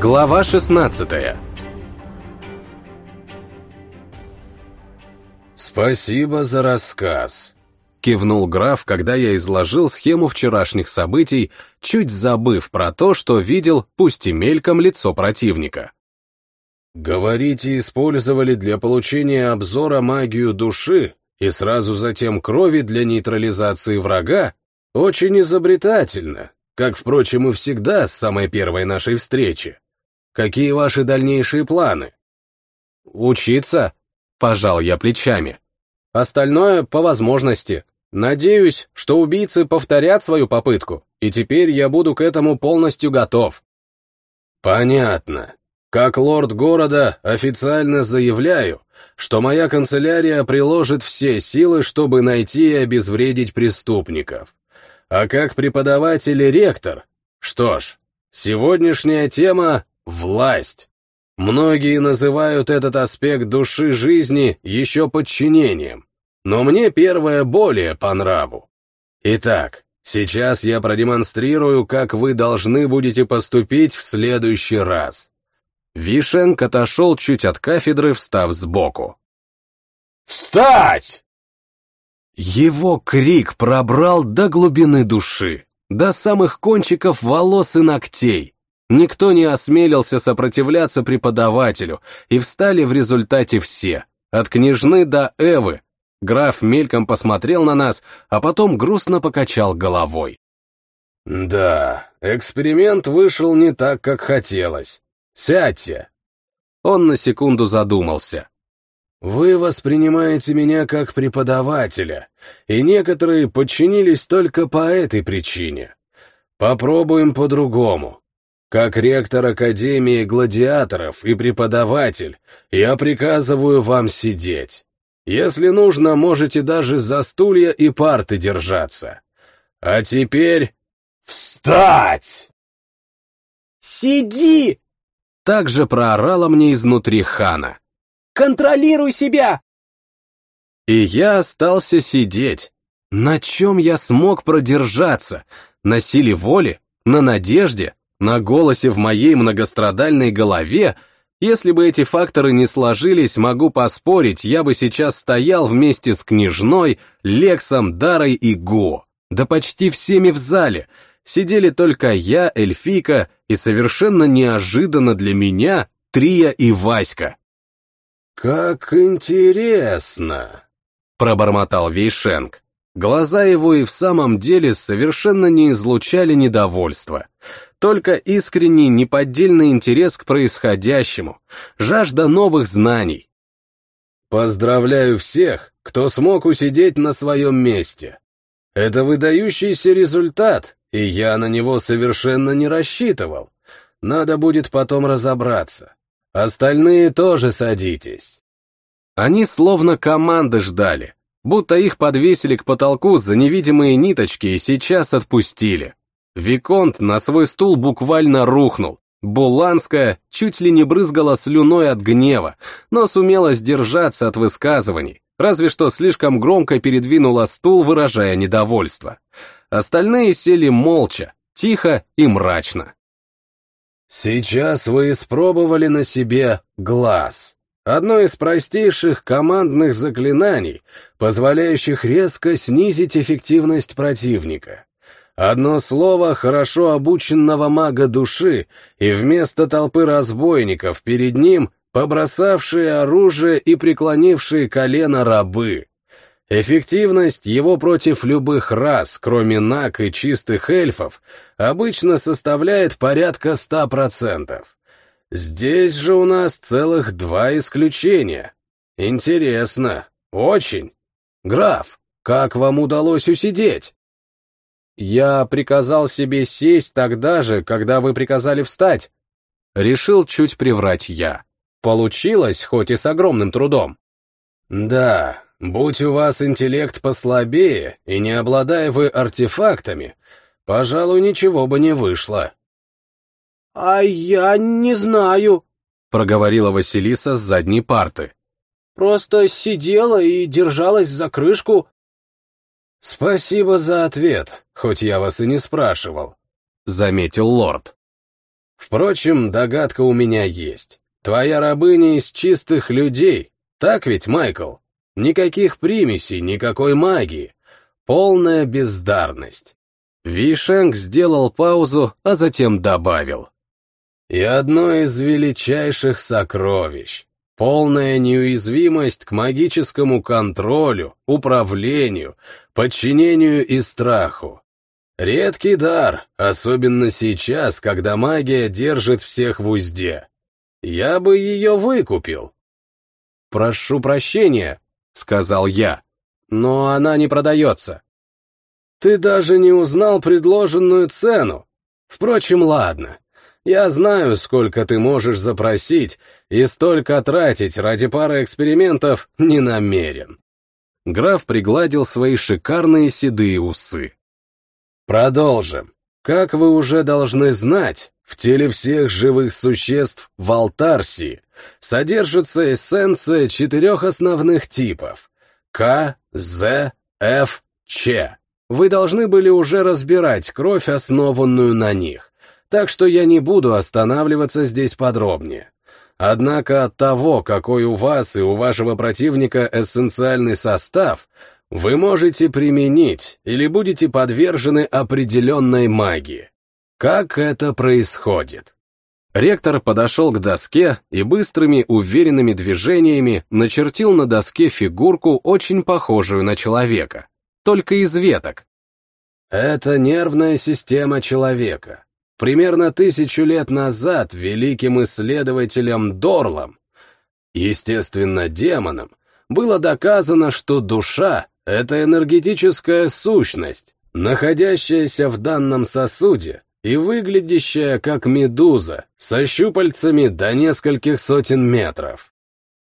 Глава 16 «Спасибо за рассказ», — кивнул граф, когда я изложил схему вчерашних событий, чуть забыв про то, что видел, пусть и мельком, лицо противника. «Говорите, использовали для получения обзора магию души и сразу затем крови для нейтрализации врага? Очень изобретательно, как, впрочем, и всегда с самой первой нашей встречи. Какие ваши дальнейшие планы?» «Учиться?» — пожал я плечами. «Остальное по возможности. Надеюсь, что убийцы повторят свою попытку, и теперь я буду к этому полностью готов». «Понятно. Как лорд города официально заявляю, что моя канцелярия приложит все силы, чтобы найти и обезвредить преступников. А как преподаватель и ректор, что ж, сегодняшняя тема — власть. Многие называют этот аспект души жизни еще подчинением, но мне первое более по нраву. Итак, сейчас я продемонстрирую, как вы должны будете поступить в следующий раз. Вишенк отошел чуть от кафедры, встав сбоку. «Встать!» Его крик пробрал до глубины души, до самых кончиков волос и ногтей. Никто не осмелился сопротивляться преподавателю, и встали в результате все, от княжны до Эвы. Граф мельком посмотрел на нас, а потом грустно покачал головой. «Да, эксперимент вышел не так, как хотелось. Сядьте!» Он на секунду задумался. Вы воспринимаете меня как преподавателя, и некоторые подчинились только по этой причине. Попробуем по-другому. Как ректор Академии гладиаторов и преподаватель, я приказываю вам сидеть. Если нужно, можете даже за стулья и парты держаться. А теперь встать! «Сиди!» Также проорала мне изнутри хана. Контролируй себя!» И я остался сидеть. На чем я смог продержаться? На силе воли? На надежде? На голосе в моей многострадальной голове? Если бы эти факторы не сложились, могу поспорить, я бы сейчас стоял вместе с Княжной, Лексом, Дарой и Го. Да почти всеми в зале. Сидели только я, Эльфика и совершенно неожиданно для меня Трия и Васька. «Как интересно!» — пробормотал Вейшенг. Глаза его и в самом деле совершенно не излучали недовольства, только искренний неподдельный интерес к происходящему, жажда новых знаний. «Поздравляю всех, кто смог усидеть на своем месте. Это выдающийся результат, и я на него совершенно не рассчитывал. Надо будет потом разобраться. Остальные тоже садитесь. Они словно команды ждали, будто их подвесили к потолку за невидимые ниточки и сейчас отпустили. Виконт на свой стул буквально рухнул. Буланская чуть ли не брызгала слюной от гнева, но сумела сдержаться от высказываний, разве что слишком громко передвинула стул, выражая недовольство. Остальные сели молча, тихо и мрачно. Сейчас вы испробовали на себе глаз. Одно из простейших командных заклинаний, позволяющих резко снизить эффективность противника. Одно слово хорошо обученного мага души, и вместо толпы разбойников перед ним побросавшие оружие и преклонившие колено рабы. Эффективность его против любых рас, кроме наг и чистых эльфов, обычно составляет порядка ста процентов. Здесь же у нас целых два исключения. Интересно, очень. Граф, как вам удалось усидеть? Я приказал себе сесть тогда же, когда вы приказали встать. Решил чуть приврать я. Получилось, хоть и с огромным трудом. Да, Будь у вас интеллект послабее и не обладая вы артефактами, пожалуй, ничего бы не вышло. — А я не знаю, — проговорила Василиса с задней парты. — Просто сидела и держалась за крышку. — Спасибо за ответ, хоть я вас и не спрашивал, — заметил лорд. Впрочем, догадка у меня есть. Твоя рабыня из чистых людей, так ведь, Майкл? Никаких примесей, никакой магии. Полная бездарность. Вишенг сделал паузу, а затем добавил. И одно из величайших сокровищ. Полная неуязвимость к магическому контролю, управлению, подчинению и страху. Редкий дар, особенно сейчас, когда магия держит всех в узде. Я бы ее выкупил. «Прошу прощения», — сказал я, — «но она не продается». «Ты даже не узнал предложенную цену. Впрочем, ладно. Я знаю, сколько ты можешь запросить, и столько тратить ради пары экспериментов не намерен». Граф пригладил свои шикарные седые усы. Продолжим. Как вы уже должны знать, в теле всех живых существ в Алтарсии содержится эссенция четырех основных типов — К, З, Ф, Ч. Вы должны были уже разбирать кровь, основанную на них, так что я не буду останавливаться здесь подробнее. Однако от того, какой у вас и у вашего противника эссенциальный состав, вы можете применить или будете подвержены определенной магии. Как это происходит? Ректор подошел к доске и быстрыми, уверенными движениями начертил на доске фигурку, очень похожую на человека, только из веток. Это нервная система человека. Примерно тысячу лет назад великим исследователем Дорлом, естественно, демоном, было доказано, что душа это энергетическая сущность, находящаяся в данном сосуде и выглядящая как медуза со щупальцами до нескольких сотен метров.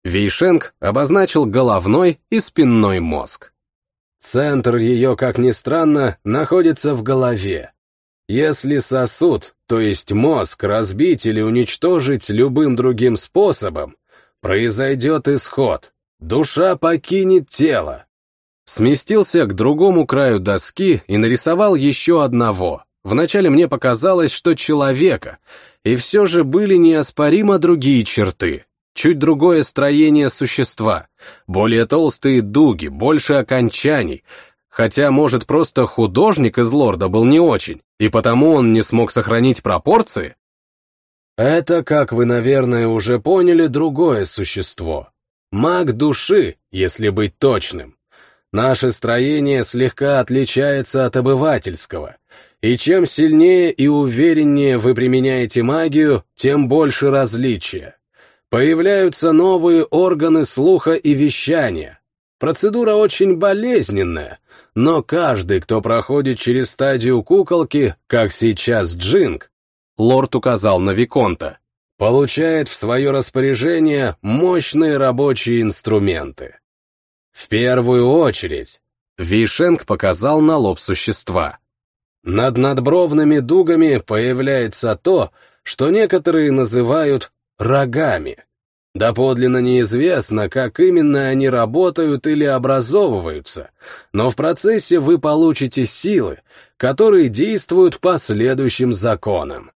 Вейшенг обозначил головной и спинной мозг. Центр ее, как ни странно, находится в голове. Если сосуд, то есть мозг, разбить или уничтожить любым другим способом, произойдет исход. Душа покинет тело, Сместился к другому краю доски и нарисовал еще одного. Вначале мне показалось, что человека, и все же были неоспоримо другие черты. Чуть другое строение существа, более толстые дуги, больше окончаний, хотя, может, просто художник из лорда был не очень, и потому он не смог сохранить пропорции? Это, как вы, наверное, уже поняли, другое существо. Маг души, если быть точным. Наше строение слегка отличается от обывательского, и чем сильнее и увереннее вы применяете магию, тем больше различия. Появляются новые органы слуха и вещания. Процедура очень болезненная, но каждый, кто проходит через стадию куколки, как сейчас Джинг, лорд указал на Виконта, получает в свое распоряжение мощные рабочие инструменты. В первую очередь, Вишенг показал на лоб существа. Над надбровными дугами появляется то, что некоторые называют рогами. Доподлинно неизвестно, как именно они работают или образовываются, но в процессе вы получите силы, которые действуют по следующим законам.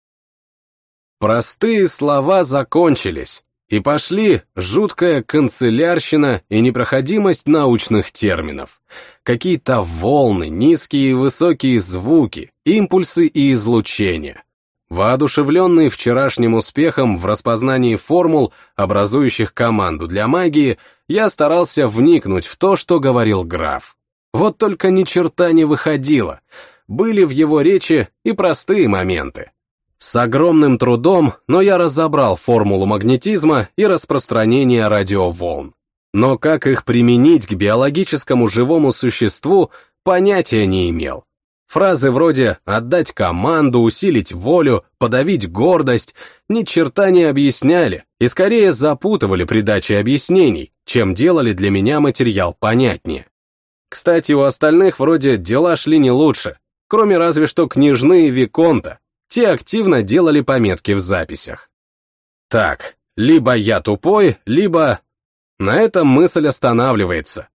Простые слова закончились. И пошли жуткая канцелярщина и непроходимость научных терминов. Какие-то волны, низкие и высокие звуки, импульсы и излучения. Воодушевленный вчерашним успехом в распознании формул, образующих команду для магии, я старался вникнуть в то, что говорил граф. Вот только ни черта не выходило. Были в его речи и простые моменты. С огромным трудом, но я разобрал формулу магнетизма и распространения радиоволн. Но как их применить к биологическому живому существу, понятия не имел. Фразы вроде «отдать команду», «усилить волю», «подавить гордость» ни черта не объясняли и скорее запутывали при даче объяснений, чем делали для меня материал понятнее. Кстати, у остальных вроде дела шли не лучше, кроме разве что княжны и Виконта, те активно делали пометки в записях. Так, либо я тупой, либо... На этом мысль останавливается.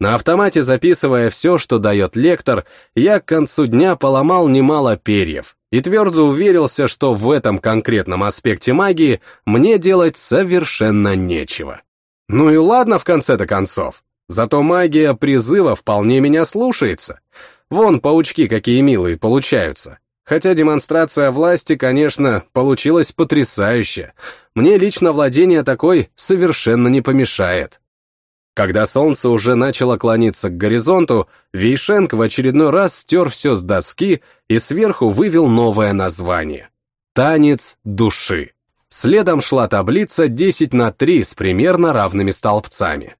На автомате записывая все, что дает лектор, я к концу дня поломал немало перьев, и твердо уверился, что в этом конкретном аспекте магии мне делать совершенно нечего. Ну и ладно в конце-то концов, зато магия призыва вполне меня слушается. Вон паучки какие милые получаются. Хотя демонстрация власти, конечно, получилась потрясающая. Мне лично владение такой совершенно не помешает. Когда солнце уже начало клониться к горизонту, Вейшенк в очередной раз стер все с доски и сверху вывел новое название. «Танец души». Следом шла таблица 10 на 3 с примерно равными столбцами.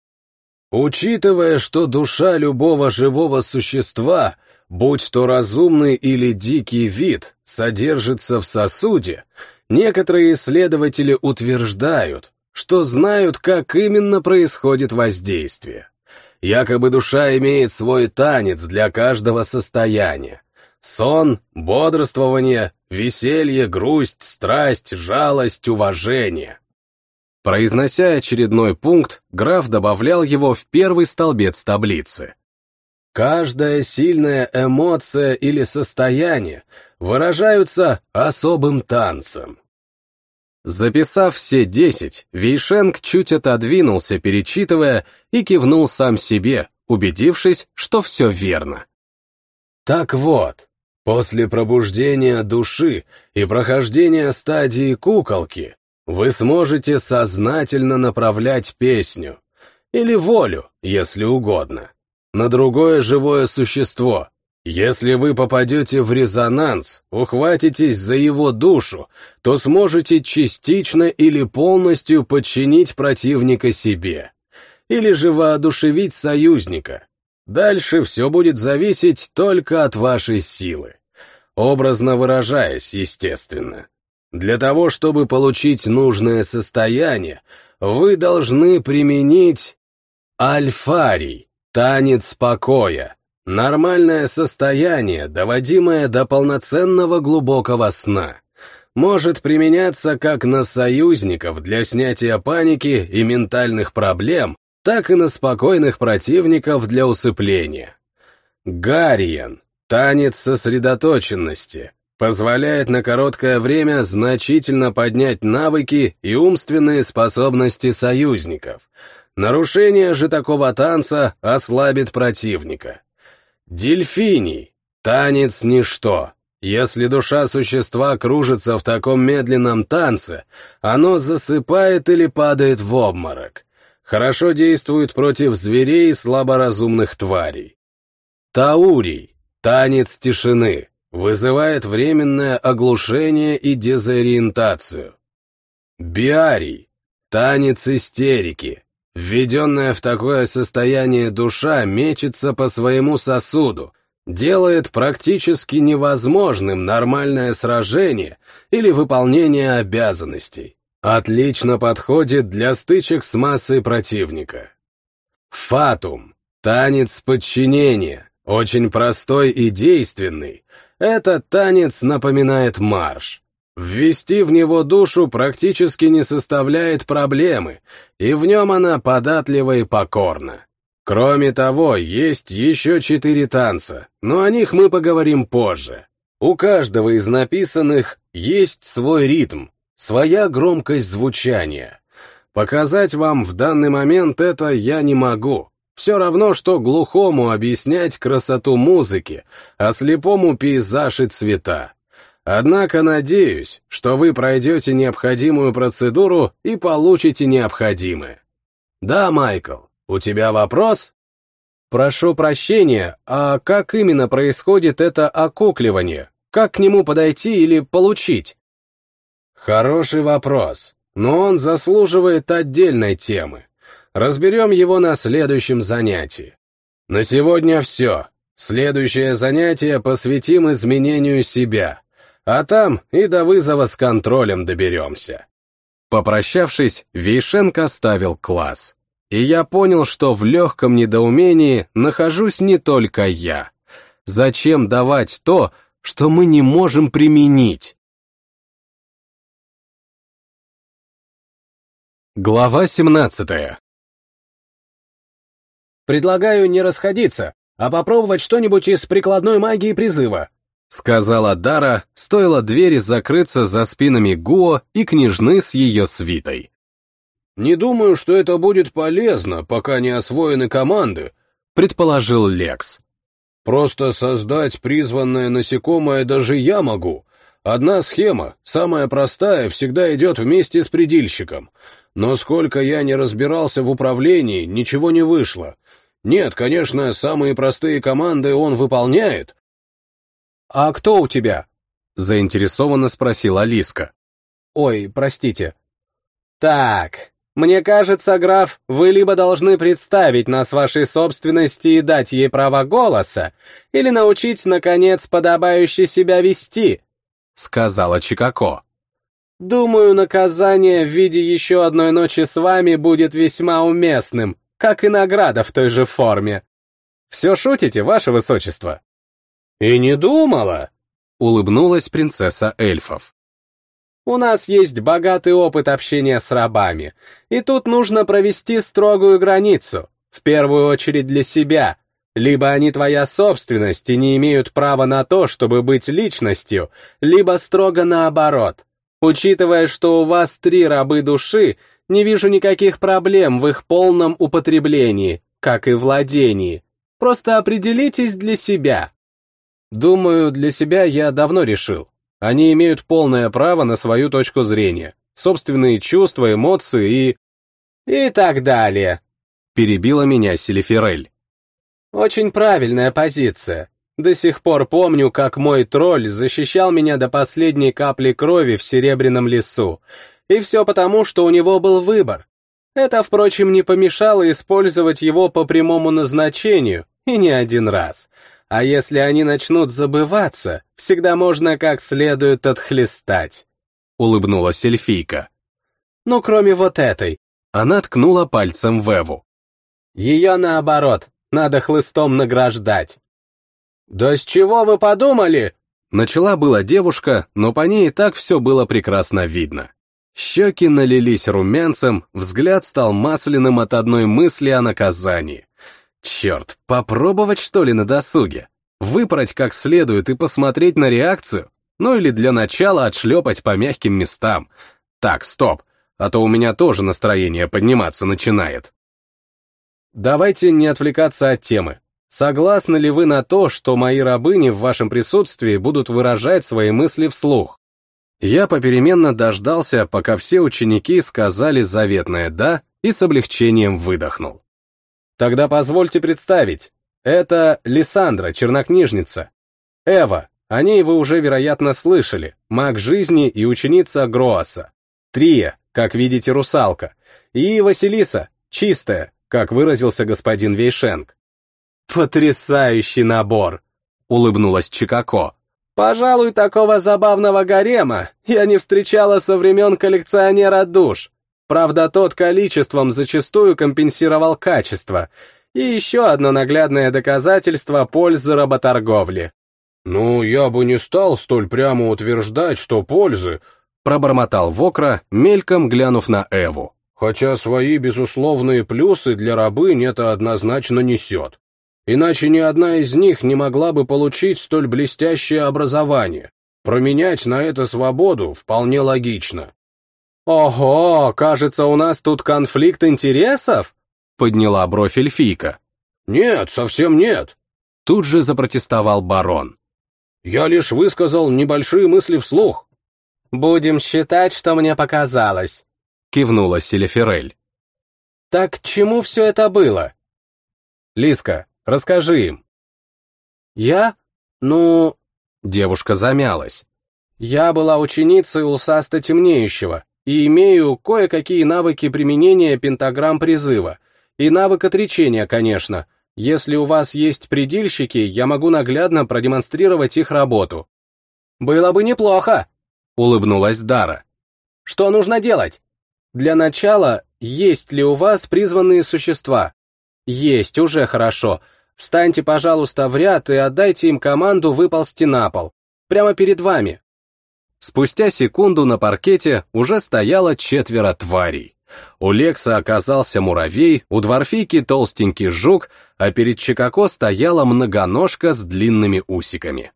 Учитывая, что душа любого живого существа, будь то разумный или дикий вид, содержится в сосуде, некоторые исследователи утверждают, что знают, как именно происходит воздействие. Якобы душа имеет свой танец для каждого состояния. Сон, бодрствование, веселье, грусть, страсть, жалость, уважение. Произнося очередной пункт, граф добавлял его в первый столбец таблицы. Каждая сильная эмоция или состояние выражаются особым танцем. Записав все десять, Вейшенг чуть отодвинулся, перечитывая, и кивнул сам себе, убедившись, что все верно. Так вот, после пробуждения души и прохождения стадии куколки вы сможете сознательно направлять песню, или волю, если угодно, на другое живое существо, если вы попадете в резонанс, ухватитесь за его душу, то сможете частично или полностью подчинить противника себе. Или же воодушевить союзника. Дальше все будет зависеть только от вашей силы. Образно выражаясь, естественно. Для того, чтобы получить нужное состояние, вы должны применить альфарий, танец покоя, Нормальное состояние, доводимое до полноценного глубокого сна, может применяться как на союзников для снятия паники и ментальных проблем, так и на спокойных противников для усыпления. Гарриен, танец сосредоточенности, позволяет на короткое время значительно поднять навыки и умственные способности союзников. Нарушение же такого танца ослабит противника. Дельфиний. Танец — ничто. Если душа существа кружится в таком медленном танце, оно засыпает или падает в обморок. Хорошо действует против зверей и слаборазумных тварей. Таурий. Танец тишины. Вызывает временное оглушение и дезориентацию. Биарий. Танец истерики. Введенная в такое состояние душа мечется по своему сосуду, делает практически невозможным нормальное сражение или выполнение обязанностей. Отлично подходит для стычек с массой противника. Фатум — танец подчинения, очень простой и действенный. Этот танец напоминает марш. Ввести в него душу практически не составляет проблемы, и в нем она податлива и покорна. Кроме того, есть еще четыре танца, но о них мы поговорим позже. У каждого из написанных есть свой ритм, своя громкость звучания. Показать вам в данный момент это я не могу. Все равно, что глухому объяснять красоту музыки, а слепому пейзаж и цвета. Однако надеюсь, что вы пройдете необходимую процедуру и получите необходимое. Да, Майкл, у тебя вопрос? Прошу прощения, а как именно происходит это окукливание? Как к нему подойти или получить? Хороший вопрос, но он заслуживает отдельной темы. Разберем его на следующем занятии. На сегодня все. Следующее занятие посвятим изменению себя — а там и до вызова с контролем доберемся. Попрощавшись, Вейшенко оставил класс. И я понял, что в легком недоумении нахожусь не только я. Зачем давать то, что мы не можем применить? Глава 17 «Предлагаю не расходиться, а попробовать что-нибудь из прикладной магии призыва», сказала Дара, стоило двери закрыться за спинами Гуо и княжны с ее свитой. «Не думаю, что это будет полезно, пока не освоены команды», — предположил Лекс. «Просто создать призванное насекомое даже я могу. Одна схема, самая простая, всегда идет вместе с предильщиком. Но сколько я не разбирался в управлении, ничего не вышло. Нет, конечно, самые простые команды он выполняет. «А кто у тебя?» — заинтересованно спросила Алиска. «Ой, простите». «Так, мне кажется, граф, вы либо должны представить нас вашей собственности и дать ей право голоса, или научить, наконец, подобающе себя вести», — сказала Чикако. «Думаю, наказание в виде еще одной ночи с вами будет весьма уместным, как и награда в той же форме. Все шутите, ваше высочество?» «И не думала!» — улыбнулась принцесса эльфов. «У нас есть богатый опыт общения с рабами, и тут нужно провести строгую границу, в первую очередь для себя. Либо они твоя собственность и не имеют права на то, чтобы быть личностью, либо строго наоборот. Учитывая, что у вас три рабы души, не вижу никаких проблем в их полном употреблении, как и владении. Просто определитесь для себя. Думаю, для себя я давно решил. Они имеют полное право на свою точку зрения, собственные чувства, эмоции и... И так далее. Перебила меня Селиферель. Очень правильная позиция. До сих пор помню, как мой тролль защищал меня до последней капли крови в Серебряном лесу, и все потому, что у него был выбор. Это, впрочем, не помешало использовать его по прямому назначению, и не один раз. А если они начнут забываться, всегда можно как следует отхлестать. Улыбнулась эльфийка. Ну, кроме вот этой. Она ткнула пальцем в Эву. Ее наоборот, надо хлыстом награждать. «Да с чего вы подумали?» Начала была девушка, но по ней и так все было прекрасно видно. Щеки налились румянцем, взгляд стал масляным от одной мысли о наказании. Черт, попробовать что ли на досуге? Выпороть как следует и посмотреть на реакцию? Ну или для начала отшлепать по мягким местам? Так, стоп, а то у меня тоже настроение подниматься начинает. Давайте не отвлекаться от темы. Согласны ли вы на то, что мои рабыни в вашем присутствии будут выражать свои мысли вслух? Я попеременно дождался, пока все ученики сказали заветное «да» и с облегчением выдохнул. Тогда позвольте представить. Это Лиссандра, чернокнижница. Эва, о ней вы уже, вероятно, слышали, маг жизни и ученица Гроаса. Трия, как видите, русалка. И Василиса, чистая, как выразился господин Вейшенг. «Потрясающий набор!» — улыбнулась Чикако. Пожалуй, такого забавного гарема я не встречала со времен коллекционера душ. Правда, тот количеством зачастую компенсировал качество. И еще одно наглядное доказательство пользы работорговли. «Ну, я бы не стал столь прямо утверждать, что пользы», пробормотал Вокра, мельком глянув на Эву. «Хотя свои безусловные плюсы для рабынь это однозначно несет. Иначе ни одна из них не могла бы получить столь блестящее образование. Променять на это свободу вполне логично. «Ого, кажется, у нас тут конфликт интересов?» — подняла бровь эльфийка. «Нет, совсем нет», — тут же запротестовал барон. «Я лишь высказал небольшие мысли вслух». «Будем считать, что мне показалось», — кивнула Селеферель. «Так к чему все это было?» «Лиска, Расскажи им». «Я? Ну...» Девушка замялась. «Я была ученицей Улсаста Темнеющего и имею кое-какие навыки применения пентаграмм призыва. И навык отречения, конечно. Если у вас есть предильщики, я могу наглядно продемонстрировать их работу». «Было бы неплохо», — улыбнулась Дара. «Что нужно делать?» «Для начала, есть ли у вас призванные существа?» «Есть, уже хорошо. Встаньте, пожалуйста, в ряд и отдайте им команду выползти на пол. Прямо перед вами. Спустя секунду на паркете уже стояло четверо тварей. У Лекса оказался муравей, у дворфийки толстенький жук, а перед Чикако стояла многоножка с длинными усиками.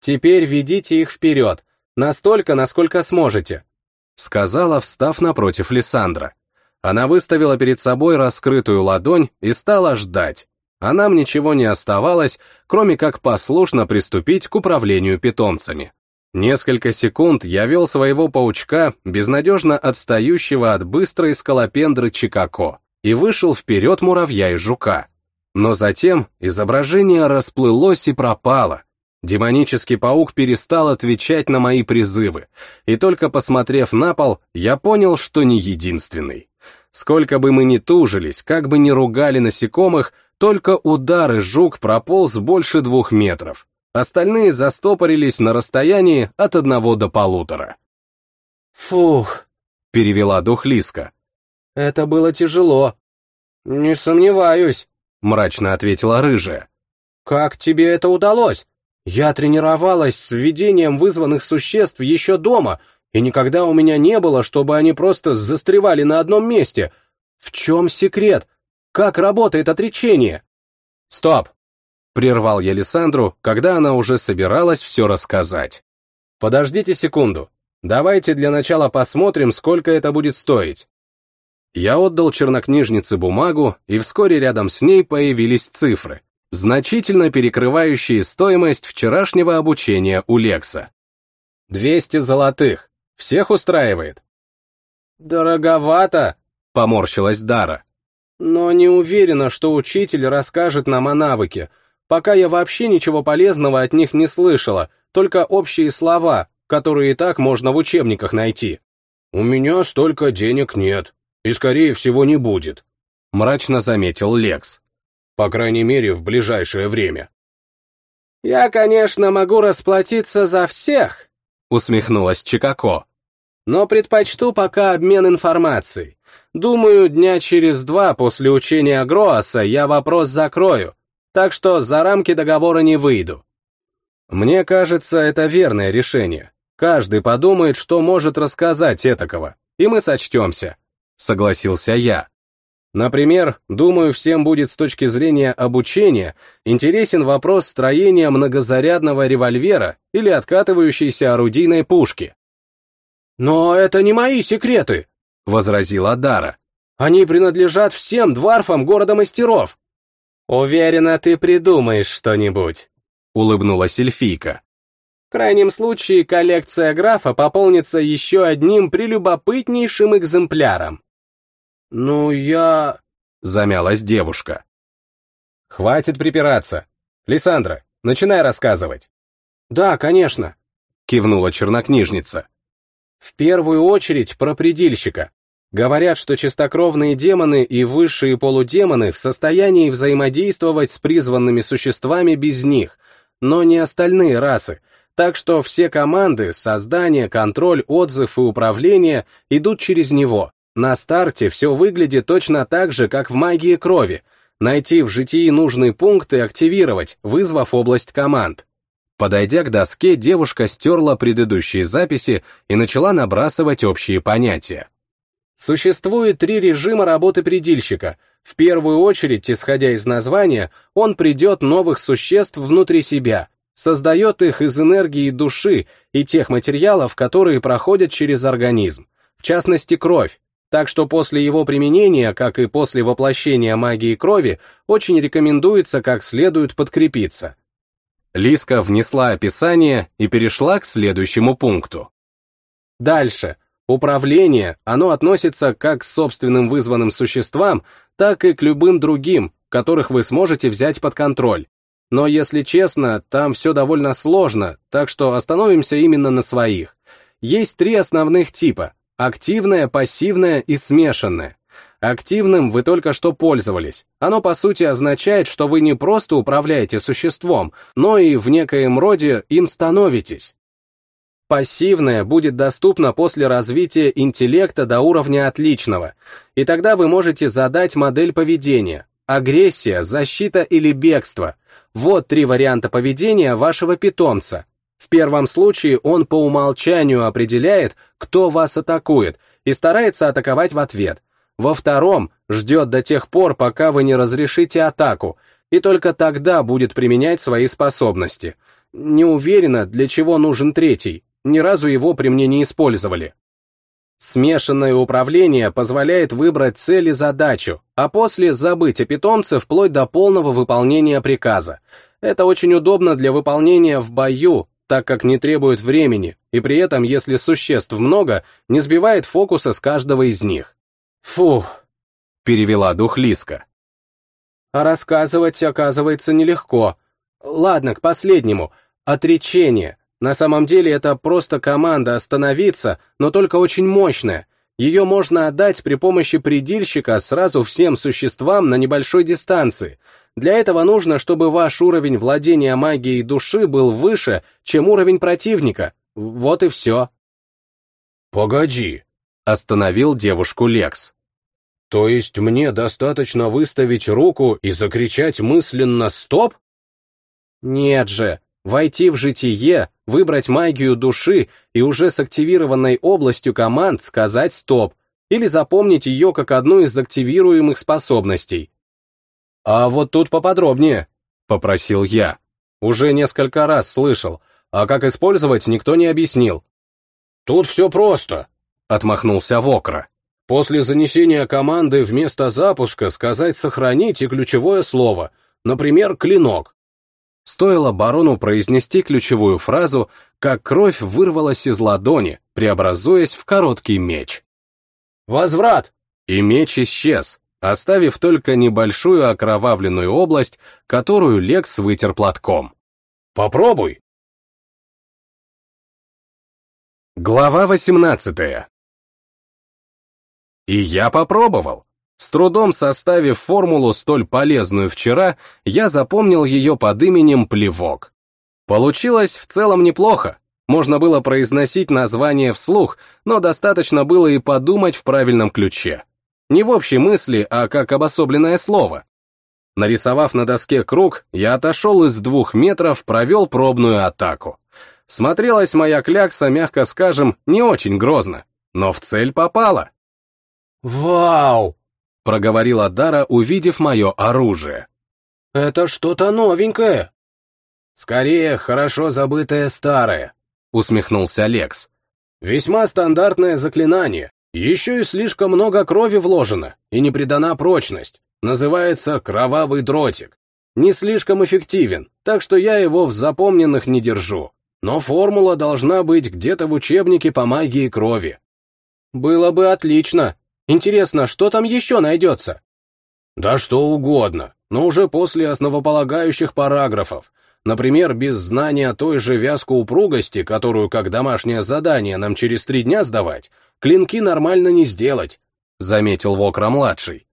Теперь ведите их вперед, настолько, насколько сможете», — сказала, встав напротив Лиссандра. Она выставила перед собой раскрытую ладонь и стала ждать. А нам ничего не оставалось, кроме как послушно приступить к управлению питомцами. Несколько секунд я вел своего паучка, безнадежно отстающего от быстрой скалопендры Чикако, и вышел вперед муравья и жука. Но затем изображение расплылось и пропало. Демонический паук перестал отвечать на мои призывы, и только посмотрев на пол, я понял, что не единственный. Сколько бы мы ни тужились, как бы ни ругали насекомых, только удары жук прополз больше двух метров. Остальные застопорились на расстоянии от одного до полутора. «Фух», — перевела дух Лиска. «Это было тяжело». «Не сомневаюсь», — мрачно ответила рыжая. «Как тебе это удалось? Я тренировалась с введением вызванных существ еще дома, и никогда у меня не было, чтобы они просто застревали на одном месте. В чем секрет? Как работает отречение? Стоп! Прервал я Лиссандру, когда она уже собиралась все рассказать. Подождите секунду. Давайте для начала посмотрим, сколько это будет стоить. Я отдал чернокнижнице бумагу, и вскоре рядом с ней появились цифры, значительно перекрывающие стоимость вчерашнего обучения у Лекса. 200 золотых. Всех устраивает? Дороговато, поморщилась Дара. Но не уверена, что учитель расскажет нам о навыке. Пока я вообще ничего полезного от них не слышала, только общие слова, которые и так можно в учебниках найти. У меня столько денег нет, и, скорее всего, не будет, мрачно заметил Лекс. По крайней мере, в ближайшее время. Я, конечно, могу расплатиться за всех, усмехнулась Чикако. Но предпочту пока обмен информацией. Думаю, дня через два после учения Гроаса я вопрос закрою, так что за рамки договора не выйду. Мне кажется, это верное решение. Каждый подумает, что может рассказать этакого, и мы сочтемся, согласился я. Например, думаю, всем будет с точки зрения обучения интересен вопрос строения многозарядного револьвера или откатывающейся орудийной пушки. «Но это не мои секреты», — возразила Дара. «Они принадлежат всем дварфам города мастеров». «Уверена, ты придумаешь что-нибудь», — улыбнулась эльфийка. В крайнем случае, коллекция графа пополнится еще одним прелюбопытнейшим экземпляром. «Ну, я...» — замялась девушка. «Хватит припираться. Лиссандра, начинай рассказывать». «Да, конечно», — кивнула чернокнижница. В первую очередь про предельщика. Говорят, что чистокровные демоны и высшие полудемоны в состоянии взаимодействовать с призванными существами без них, но не остальные расы, так что все команды, создание, контроль, отзыв и управление идут через него. На старте все выглядит точно так же, как в магии крови. Найти в житии нужный пункт и активировать, вызвав область команд. Подойдя к доске, девушка стерла предыдущие записи и начала набрасывать общие понятия. Существует три режима работы предельщика. В первую очередь, исходя из названия, он придет новых существ внутри себя, создает их из энергии души и тех материалов, которые проходят через организм, в частности кровь, так что после его применения, как и после воплощения магии крови, очень рекомендуется как следует подкрепиться. Лиска внесла описание и перешла к следующему пункту. Дальше. Управление, оно относится как к собственным вызванным существам, так и к любым другим, которых вы сможете взять под контроль. Но, если честно, там все довольно сложно, так что остановимся именно на своих. Есть три основных типа – активное, пассивное и смешанное. Активным вы только что пользовались. Оно по сути означает, что вы не просто управляете существом, но и в некоем роде им становитесь. Пассивное будет доступно после развития интеллекта до уровня отличного, и тогда вы можете задать модель поведения. Агрессия, защита или бегство. Вот три варианта поведения вашего питомца. В первом случае он по умолчанию определяет, кто вас атакует, и старается атаковать в ответ – во втором ждет до тех пор, пока вы не разрешите атаку, и только тогда будет применять свои способности. Не уверена, для чего нужен третий. Ни разу его при мне не использовали. Смешанное управление позволяет выбрать цель и задачу, а после забыть о питомце вплоть до полного выполнения приказа. Это очень удобно для выполнения в бою, так как не требует времени, и при этом, если существ много, не сбивает фокуса с каждого из них. «Фух», — перевела дух Лиска. А рассказывать, оказывается, нелегко. Ладно, к последнему. Отречение. На самом деле это просто команда остановиться, но только очень мощная. Ее можно отдать при помощи предельщика сразу всем существам на небольшой дистанции. Для этого нужно, чтобы ваш уровень владения магией души был выше, чем уровень противника. Вот и все. «Погоди», — остановил девушку Лекс. «То есть мне достаточно выставить руку и закричать мысленно «стоп»?» «Нет же, войти в житие, выбрать магию души и уже с активированной областью команд сказать «стоп» или запомнить ее как одну из активируемых способностей. «А вот тут поподробнее», — попросил я. Уже несколько раз слышал, а как использовать никто не объяснил. «Тут все просто», — отмахнулся Вокра. «После занесения команды вместо запуска сказать «сохранить» и ключевое слово, например, «клинок». Стоило барону произнести ключевую фразу, как кровь вырвалась из ладони, преобразуясь в короткий меч. «Возврат!» И меч исчез, оставив только небольшую окровавленную область, которую Лекс вытер платком. «Попробуй!» Глава 18 И я попробовал. С трудом составив формулу столь полезную вчера, я запомнил ее под именем Плевок. Получилось в целом неплохо. Можно было произносить название вслух, но достаточно было и подумать в правильном ключе. Не в общей мысли, а как обособленное слово. Нарисовав на доске круг, я отошел из двух метров, провел пробную атаку. Смотрелась моя клякса, мягко скажем, не очень грозно, но в цель попала. «Вау!» — проговорила Дара, увидев мое оружие. «Это что-то новенькое!» «Скорее, хорошо забытое старое», — усмехнулся Лекс. «Весьма стандартное заклинание. Еще и слишком много крови вложено, и не придана прочность. Называется «кровавый дротик». Не слишком эффективен, так что я его в запомненных не держу. Но формула должна быть где-то в учебнике по магии крови. Было бы отлично, Интересно, что там еще найдется? Да что угодно, но уже после основополагающих параграфов. Например, без знания той же вязкоупругости, которую как домашнее задание нам через три дня сдавать, клинки нормально не сделать, заметил Вокра-младший.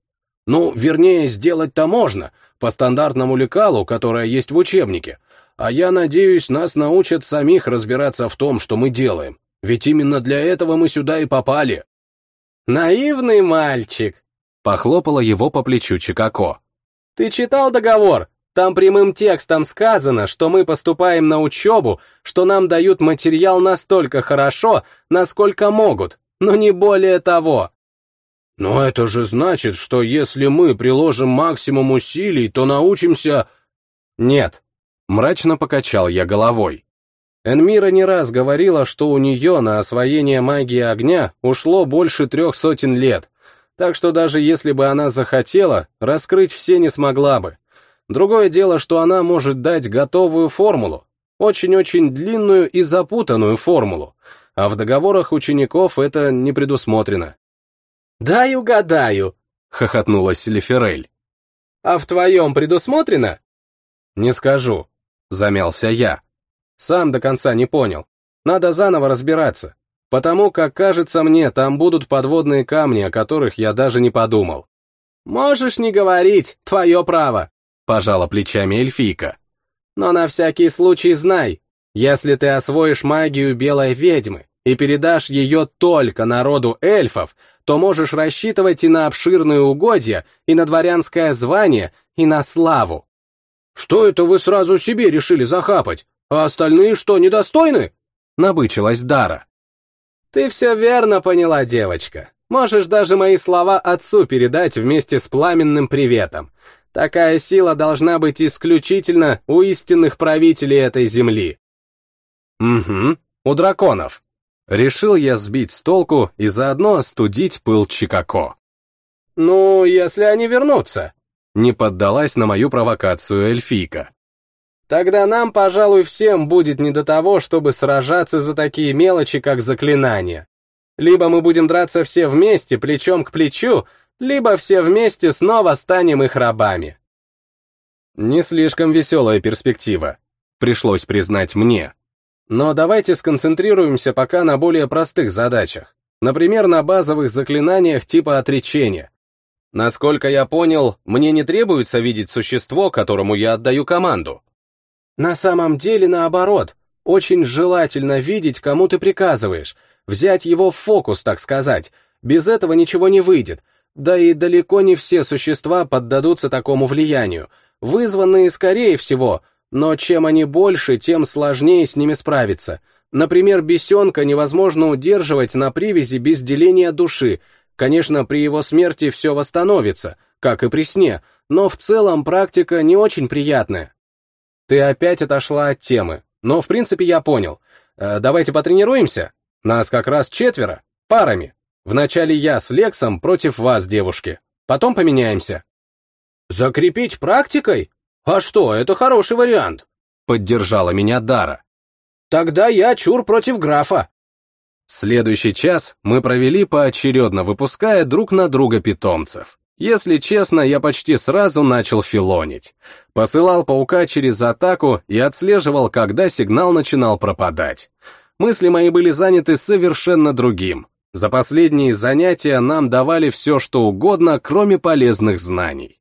Ну, вернее, сделать-то можно, по стандартному лекалу, которое есть в учебнике. А я надеюсь, нас научат самих разбираться в том, что мы делаем. Ведь именно для этого мы сюда и попали. «Наивный мальчик!» — похлопала его по плечу Чикако. «Ты читал договор? Там прямым текстом сказано, что мы поступаем на учебу, что нам дают материал настолько хорошо, насколько могут, но не более того». «Но это же значит, что если мы приложим максимум усилий, то научимся...» «Нет», — мрачно покачал я головой. Энмира не раз говорила, что у нее на освоение магии огня ушло больше трех сотен лет, так что даже если бы она захотела, раскрыть все не смогла бы. Другое дело, что она может дать готовую формулу, очень-очень длинную и запутанную формулу, а в договорах учеников это не предусмотрено. «Дай угадаю», — хохотнула Селиферель. «А в твоем предусмотрено?» «Не скажу», — замялся я. Сам до конца не понял. Надо заново разбираться. Потому как, кажется мне, там будут подводные камни, о которых я даже не подумал. «Можешь не говорить, твое право», — пожала плечами эльфийка. «Но на всякий случай знай, если ты освоишь магию белой ведьмы и передашь ее только народу эльфов, то можешь рассчитывать и на обширные угодья, и на дворянское звание, и на славу». «Что это вы сразу себе решили захапать? А остальные что, недостойны? Набычилась Дара. Ты все верно поняла, девочка. Можешь даже мои слова отцу передать вместе с пламенным приветом. Такая сила должна быть исключительно у истинных правителей этой земли. Угу, у драконов. Решил я сбить с толку и заодно остудить пыл Чикако. Ну, если они вернутся. Не поддалась на мою провокацию эльфийка. Тогда нам, пожалуй, всем будет не до того, чтобы сражаться за такие мелочи, как заклинания. Либо мы будем драться все вместе, плечом к плечу, либо все вместе снова станем их рабами. Не слишком веселая перспектива, пришлось признать мне. Но давайте сконцентрируемся пока на более простых задачах. Например, на базовых заклинаниях типа отречения. Насколько я понял, мне не требуется видеть существо, которому я отдаю команду. На самом деле наоборот. Очень желательно видеть, кому ты приказываешь, взять его в фокус, так сказать. Без этого ничего не выйдет. Да и далеко не все существа поддадутся такому влиянию. Вызванные скорее всего, но чем они больше, тем сложнее с ними справиться. Например, бесенка невозможно удерживать на привязи без деления души. Конечно, при его смерти все восстановится, как и при сне, но в целом практика не очень приятная. Ты опять отошла от темы, но в принципе я понял. Э, давайте потренируемся. Нас как раз четверо, парами. Вначале я с Лексом против вас, девушки. Потом поменяемся. Закрепить практикой? А что, это хороший вариант. Поддержала меня Дара. Тогда я чур против графа. Следующий час мы провели поочередно, выпуская друг на друга питомцев. Если честно, я почти сразу начал филонить. Посылал паука через атаку и отслеживал, когда сигнал начинал пропадать. Мысли мои были заняты совершенно другим. За последние занятия нам давали все, что угодно, кроме полезных знаний.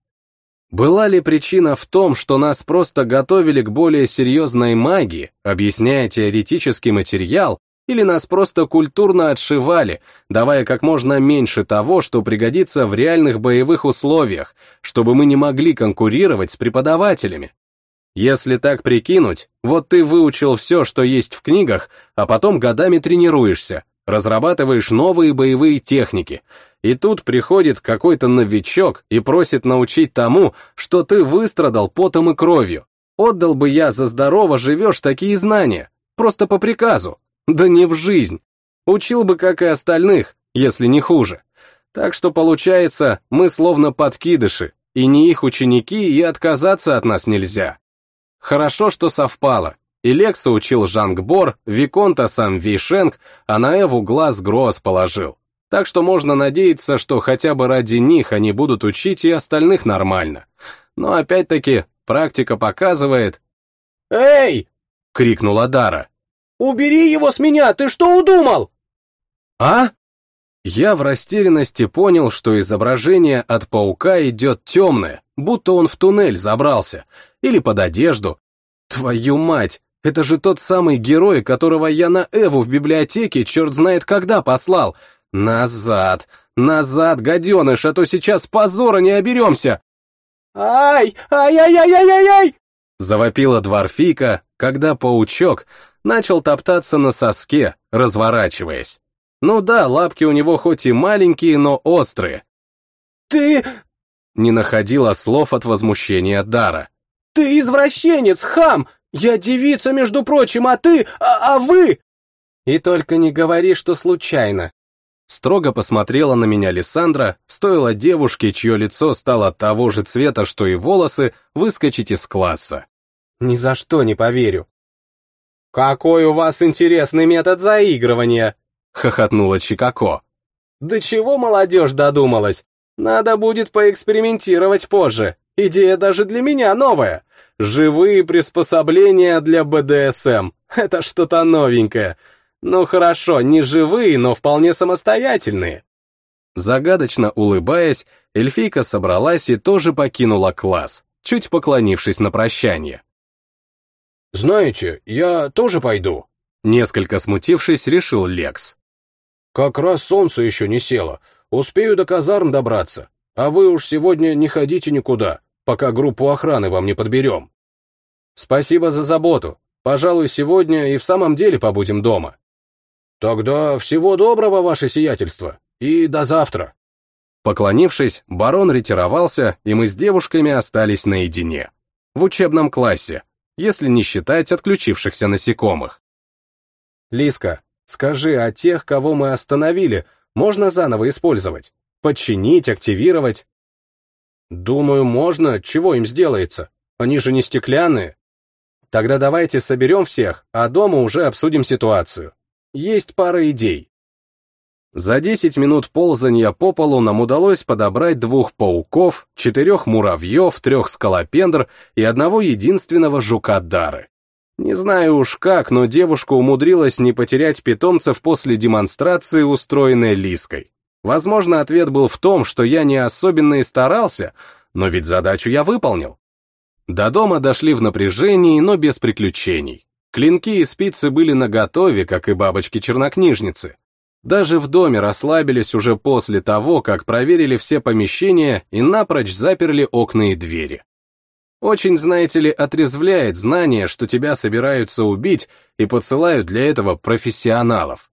Была ли причина в том, что нас просто готовили к более серьезной магии, объясняя теоретический материал, или нас просто культурно отшивали, давая как можно меньше того, что пригодится в реальных боевых условиях, чтобы мы не могли конкурировать с преподавателями? Если так прикинуть, вот ты выучил все, что есть в книгах, а потом годами тренируешься, разрабатываешь новые боевые техники, и тут приходит какой-то новичок и просит научить тому, что ты выстрадал потом и кровью. Отдал бы я за здорово живешь такие знания, просто по приказу. Да не в жизнь. Учил бы, как и остальных, если не хуже. Так что получается, мы словно подкидыши, и не их ученики, и отказаться от нас нельзя. Хорошо, что совпало. И Лекса учил Жангбор, Виконта сам Вейшенг, а на Эву глаз Гроз положил. Так что можно надеяться, что хотя бы ради них они будут учить и остальных нормально. Но опять-таки, практика показывает... «Эй!» — крикнула Дара. «Убери его с меня, ты что удумал?» «А?» Я в растерянности понял, что изображение от паука идет темное, будто он в туннель забрался, или под одежду. Твою мать, это же тот самый герой, которого я на Эву в библиотеке черт знает когда послал. Назад, назад, гаденыш, а то сейчас позора не оберемся. Ай, ай-яй-яй-яй-яй! Завопила дворфика, когда паучок начал топтаться на соске, разворачиваясь. Ну да, лапки у него хоть и маленькие, но острые. «Ты...» Не находила слов от возмущения Дара. «Ты извращенец, хам! Я девица, между прочим, а ты... а, а вы...» «И только не говори, что случайно». Строго посмотрела на меня Лиссандра, стоило девушке, чье лицо стало того же цвета, что и волосы, выскочить из класса. «Ни за что не поверю». «Какой у вас интересный метод заигрывания!» — хохотнула Чикако. «Да чего молодежь додумалась? Надо будет поэкспериментировать позже. Идея даже для меня новая. Живые приспособления для БДСМ. Это что-то новенькое. Ну хорошо, не живые, но вполне самостоятельные». Загадочно улыбаясь, эльфийка собралась и тоже покинула класс, чуть поклонившись на прощание. «Знаете, я тоже пойду», — несколько смутившись, решил Лекс. «Как раз солнце еще не село, успею до казарм добраться, а вы уж сегодня не ходите никуда, пока группу охраны вам не подберем». «Спасибо за заботу, пожалуй, сегодня и в самом деле побудем дома». «Тогда всего доброго, ваше сиятельство, и до завтра». Поклонившись, барон ретировался, и мы с девушками остались наедине. В учебном классе, если не считать отключившихся насекомых. Лиска, скажи, а тех, кого мы остановили, можно заново использовать? Подчинить, активировать? Думаю, можно, чего им сделается? Они же не стеклянные. Тогда давайте соберем всех, а дома уже обсудим ситуацию. Есть пара идей. За 10 минут ползания по полу нам удалось подобрать двух пауков, четырех муравьев, трех скалопендр и одного единственного жука-дары. Не знаю уж как, но девушка умудрилась не потерять питомцев после демонстрации, устроенной Лиской. Возможно, ответ был в том, что я не особенно и старался, но ведь задачу я выполнил. До дома дошли в напряжении, но без приключений. Клинки и спицы были наготове, как и бабочки-чернокнижницы. Даже в доме расслабились уже после того, как проверили все помещения и напрочь заперли окна и двери. Очень, знаете ли, отрезвляет знание, что тебя собираются убить и подсылают для этого профессионалов.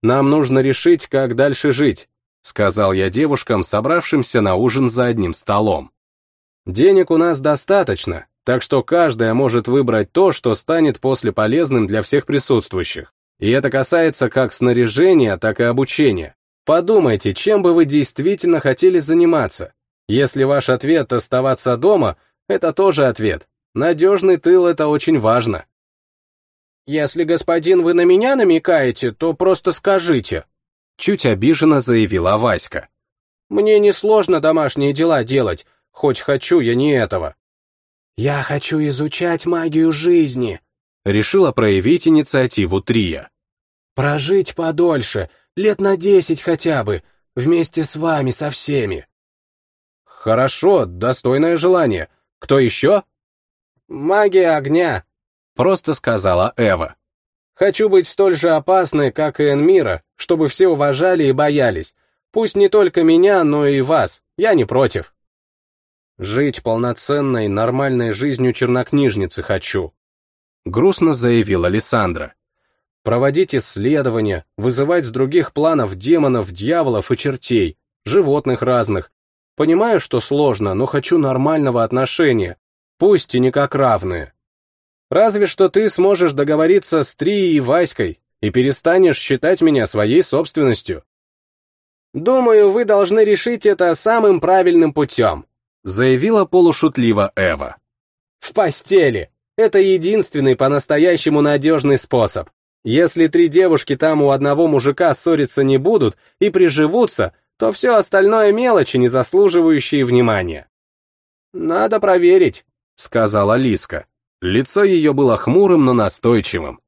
«Нам нужно решить, как дальше жить», сказал я девушкам, собравшимся на ужин за одним столом. «Денег у нас достаточно, так что каждая может выбрать то, что станет после полезным для всех присутствующих. И это касается как снаряжения, так и обучения. Подумайте, чем бы вы действительно хотели заниматься. Если ваш ответ оставаться дома, это тоже ответ. Надежный тыл — это очень важно. «Если, господин, вы на меня намекаете, то просто скажите», — чуть обиженно заявила Васька. «Мне несложно домашние дела делать, хоть хочу я не этого». «Я хочу изучать магию жизни», — решила проявить инициативу Трия. «Прожить подольше, лет на десять хотя бы, вместе с вами, со всеми». «Хорошо, достойное желание. Кто еще?» «Магия огня», — просто сказала Эва. «Хочу быть столь же опасной, как и Энмира, чтобы все уважали и боялись. Пусть не только меня, но и вас. Я не против». Жить полноценной, нормальной жизнью чернокнижницы хочу. Грустно заявила Лиссандра. Проводить исследования, вызывать с других планов демонов, дьяволов и чертей, животных разных. Понимаю, что сложно, но хочу нормального отношения, пусть и не как равные. Разве что ты сможешь договориться с Трией и Васькой и перестанешь считать меня своей собственностью. Думаю, вы должны решить это самым правильным путем, заявила полушутливо Эва. В постели. Это единственный по-настоящему надежный способ. Если три девушки там у одного мужика ссориться не будут и приживутся, то все остальное мелочи, не заслуживающие внимания. Надо проверить, сказала Лиска. Лицо ее было хмурым, но настойчивым.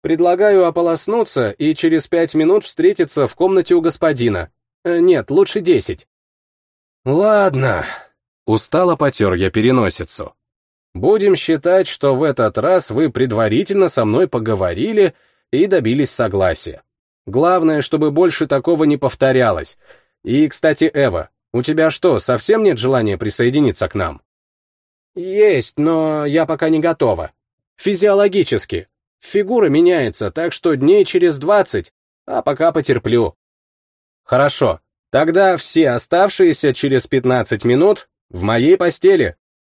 Предлагаю ополоснуться и через пять минут встретиться в комнате у господина. Э, нет, лучше десять. Ладно, Устало потер я переносицу. Будем считать, что в этот раз вы предварительно со мной поговорили и добились согласия. Главное, чтобы больше такого не повторялось. И, кстати, Эва, у тебя что, совсем нет желания присоединиться к нам? Есть, но я пока не готова. Физиологически. Фигура меняется, так что дней через двадцать, а пока потерплю. Хорошо, тогда все оставшиеся через пятнадцать минут в моей постели.